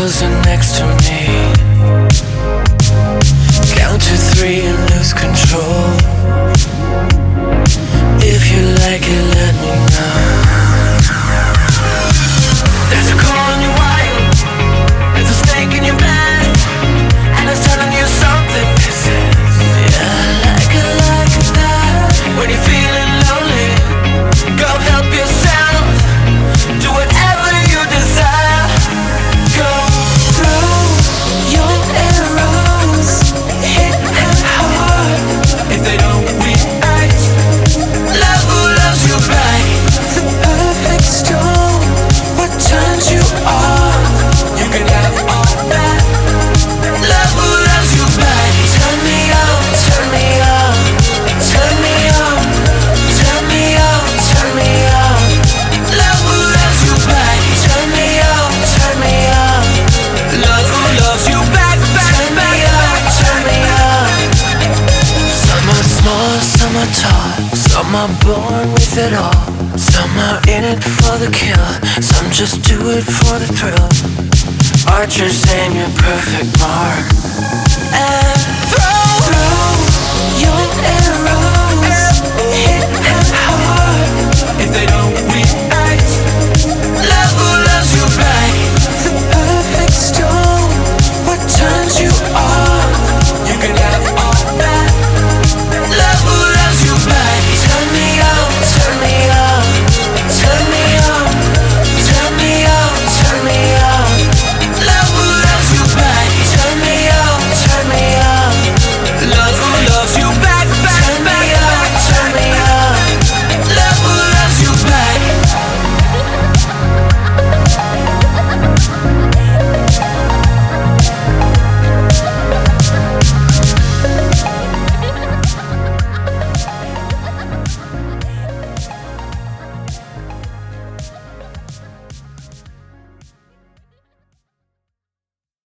Cause you're next to me Some are born with it all, some are in it for the kill, some just do it for the thrill. Archers aim your perfect mark. And